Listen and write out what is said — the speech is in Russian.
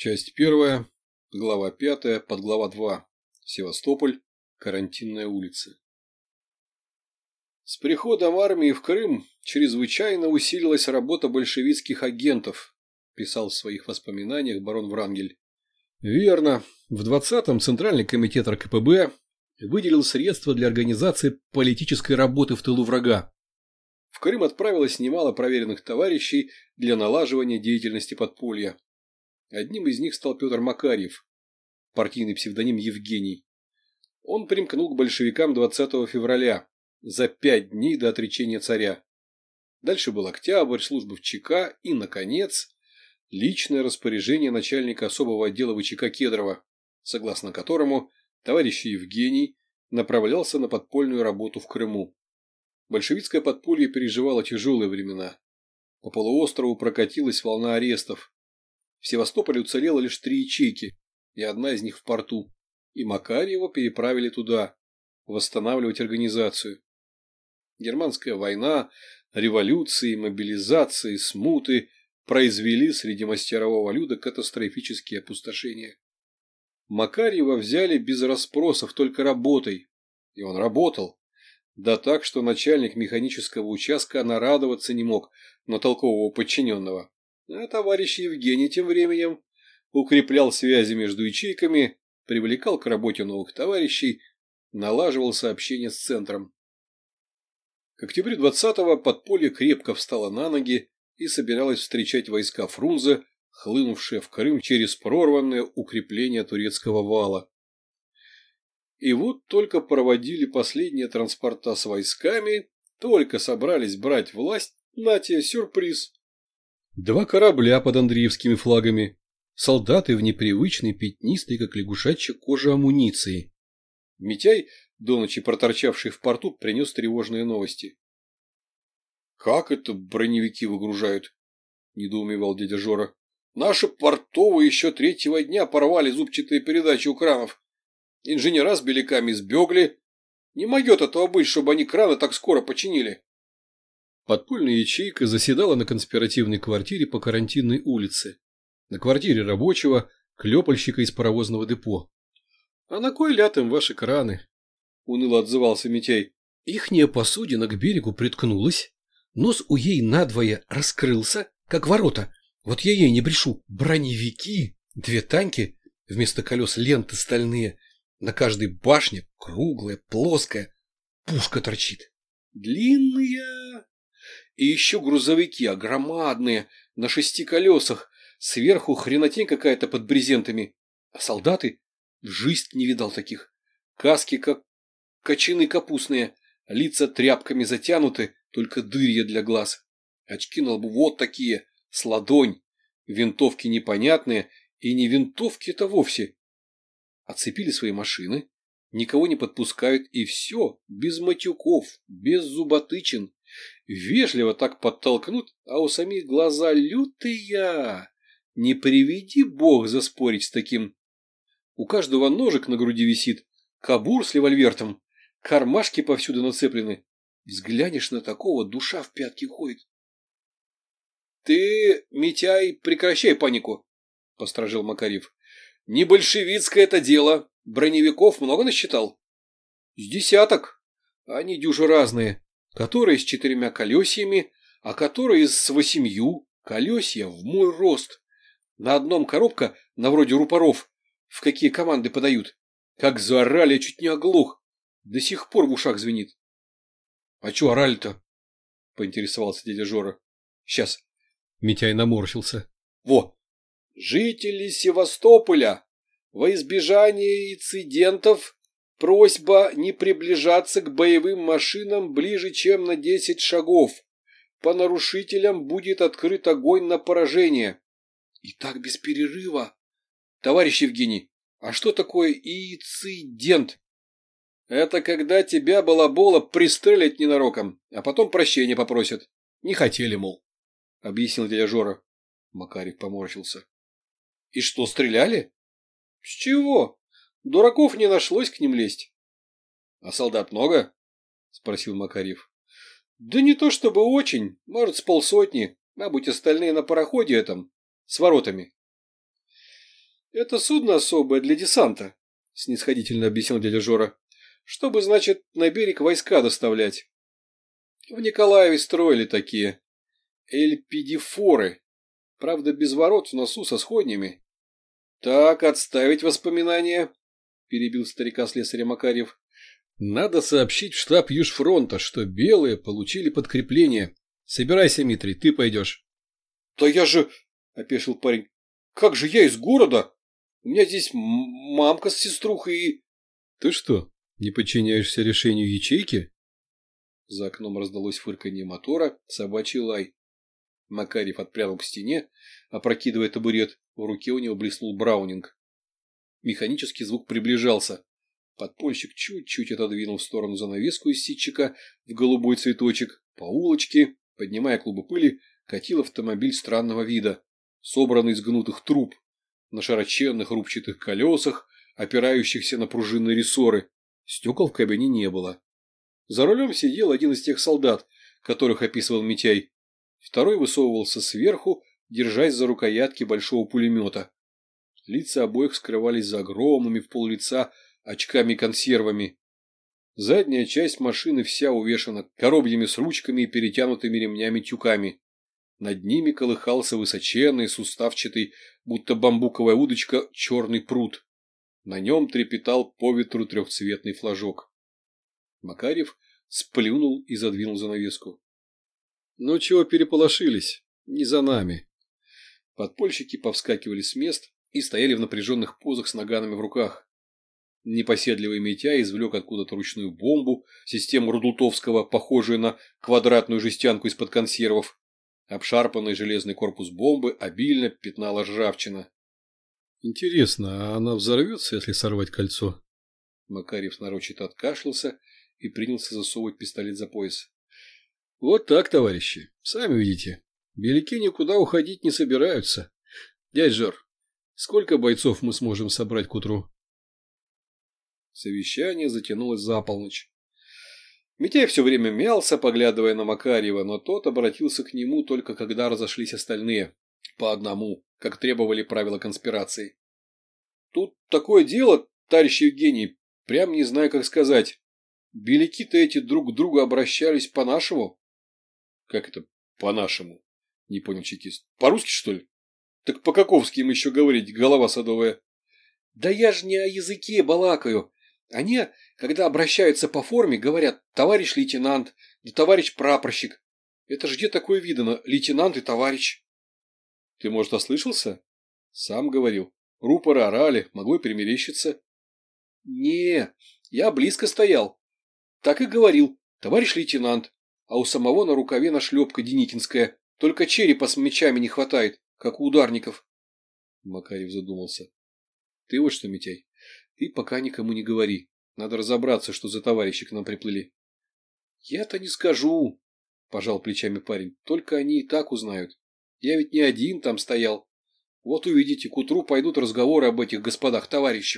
Часть первая, глава пятая, подглава два. Севастополь, карантинная улица. С приходом армии в Крым чрезвычайно усилилась работа большевистских агентов, писал в своих воспоминаниях барон Врангель. Верно, в 20-м Центральный комитет РКПБ выделил средства для организации политической работы в тылу врага. В Крым отправилось немало проверенных товарищей для налаживания деятельности подполья. Одним из них стал Петр Макарьев, партийный псевдоним Евгений. Он примкнул к большевикам 20 февраля, за пять дней до отречения царя. Дальше был октябрь, служба в ЧК и, наконец, личное распоряжение начальника особого отдела ВЧК Кедрова, согласно которому товарищ Евгений направлялся на подпольную работу в Крыму. Большевистское подполье переживало тяжелые времена. По полуострову прокатилась волна арестов. В Севастополе уцелело лишь три ячейки, и одна из них в порту, и Макарьева переправили туда, восстанавливать организацию. Германская война, революции, мобилизации, смуты произвели среди мастерового люда катастрофические опустошения. Макарьева взяли без расспросов, только работой. И он работал. Да так, что начальник механического участка нарадоваться не мог на толкового подчиненного. А товарищ Евгений тем временем укреплял связи между ячейками, привлекал к работе новых товарищей, налаживал сообщения с центром. К октябрю 20-го подполье крепко встало на ноги и собиралось встречать войска Фрунзе, хлынувшие в Крым через прорванное укрепление турецкого вала. И вот только проводили последние транспорта с войсками, только собрались брать власть, на тебе сюрприз. Два корабля под Андреевскими флагами, солдаты в непривычной пятнистой, как лягушачья кожа амуниции. Митяй, до ночи проторчавший в порту, принес тревожные новости. «Как это броневики выгружают?» – недоумевал дядя Жора. «Наши портовые еще третьего дня порвали зубчатые передачи у кранов. Инженера с беляками сбегли. Не могет этого быть, чтобы они краны так скоро починили». Подпольная ячейка заседала на конспиративной квартире по карантинной улице. На квартире рабочего, клепальщика из паровозного депо. — А на кой ляд им ваши краны? — уныло отзывался Митяй. Ихняя посудина к берегу приткнулась, нос у ей надвое раскрылся, как ворота. Вот я ей не брешу. Броневики, две танки, вместо колес ленты стальные, на каждой башне круглая, плоская, пушка торчит. Длинные, и еще грузовики огромадные, на шести колесах, сверху хренотень какая-то под брезентами. А солдаты? В жизнь не видал таких. Каски, как кочаны капустные, лица тряпками затянуты, только дырья для глаз. Очки на лбу вот такие, с ладонь. Винтовки непонятные, и не винтовки-то вовсе. Отцепили свои машины, никого не подпускают, и все, без матюков, без зуботычин. Вежливо так подтолкнут, а у самих глаза лютые. Не приведи бог заспорить с таким. У каждого ножик на груди висит, кабур с револьвертом, кармашки повсюду нацеплены. Взглянешь на такого, душа в пятки ходит. — Ты, Митяй, прекращай панику, — постражил Макарев. — Не большевицкое это дело. Броневиков много насчитал? — С десяток. Они дюжи разные которые с четырьмя колесьями, а которые с восемью, колесья в мой рост. На одном коробка, на вроде рупоров, в какие команды подают. Как заорали, я чуть не оглох. До сих пор в ушах звенит. — А чё орали-то? — поинтересовался дядя Жора. — Сейчас. Митяй наморщился. — Во! Жители Севастополя, во избежание инцидентов Просьба не приближаться к боевым машинам ближе, чем на 10 шагов. По нарушителям будет открыт огонь на поражение. И так без перерыва. Товарищ Евгений, а что такое инцидент? Это когда тебя балабола пристрелят ненароком, а потом прощения попросят. Не хотели, мол. Объяснил дядя Жора. Макарик поморщился. И что, стреляли? С чего? Дураков не нашлось к ним лезть. — А солдат много? — спросил Макарьев. — Да не то чтобы очень, может, с полсотни, а будь остальные на пароходе этом, с воротами. Это судно особое для десанта, снисходительно объяснил дядя Жора. Чтобы, значит, на берег войска доставлять. В Николаеве строили такие. Эльпидифоры. Правда, без ворот в носу со сходнями. Так, отставить воспоминания, перебил старика слесаря Макарьев. Надо сообщить в штаб Южфронта, что белые получили подкрепление. Собирайся, Митрий, ты пойдешь. Да я же, опешил парень, как же я из города? У меня здесь мамка с сеструхой и... Ты что, не подчиняешься решению ячейки? За окном раздалось фырканье мотора, собачий лай. Макарьев отпрянул к стене, опрокидывая табурет. В руке у него блеснул браунинг. Механический звук приближался. Подпольщик чуть-чуть отодвинул в сторону занавеску из ситчика в голубой цветочек. По улочке, поднимая клубы пыли, катил автомобиль странного вида, собранный из гнутых труб, на широченных рубчатых колесах, опирающихся на пружинные рессоры. Стекол в кабине не было. За рулем сидел один из тех солдат, которых описывал Митяй. Второй высовывался сверху, держась за рукоятки большого пулемета. Лица обоих скрывались за огромными в пол лица очками-консервами. Задняя часть машины вся увешана коробьями с ручками и перетянутыми ремнями-тюками. Над ними колыхался высоченный, суставчатый, будто бамбуковая удочка, черный пруд. На нем трепетал по ветру трехцветный флажок. Макарев сплюнул и задвинул занавеску. — Ну чего переполошились? Не за нами. Подпольщики повскакивали с мест и стояли в напряженных позах с наганами в руках. Непоседливый Митя извлек откуда-то ручную бомбу, систему Рудутовского, похожую на квадратную жестянку из-под консервов. Обшарпанный железный корпус бомбы обильно пятнала ржавчина. Интересно, а она взорвется, если сорвать кольцо? Макарьев нарочито откашлялся и принялся засовывать пистолет за пояс. Вот так, товарищи, сами видите. Велики никуда уходить не собираются. Дядь Жор, сколько бойцов мы сможем собрать к утру? Совещание затянулось за полночь. Митяй все время мялся, поглядывая на Макарьева, но тот обратился к нему только когда разошлись остальные. По одному, как требовали правила конспирации. Тут такое дело, товарищ Евгений, прям не знаю, как сказать. Беляки-то эти друг к другу обращались по-нашему. Как это по-нашему? Не понял чекист. По-русски, что ли? Так по-каковски им еще говорить, голова садовая. Да я ж не о языке балакаю. Они, когда обращаются по форме, говорят «товарищ лейтенант», да «товарищ прапорщик». Это ж где такое видано, лейтенант и товарищ? Ты, может, ослышался? Сам говорил. Рупоры орали, могло и примерещиться. Не, я близко стоял. Так и говорил, товарищ лейтенант. А у самого на рукаве нашлепка Деникинская. Только черепа с мечами не хватает, как у ударников. Макарев задумался. Ты вот что, Митяй, ты пока никому не говори. Надо разобраться, что за товарищи к нам приплыли. Я-то не скажу, пожал плечами парень. Только они и так узнают. Я ведь не один там стоял. Вот увидите, к утру пойдут разговоры об этих господах-товарищах.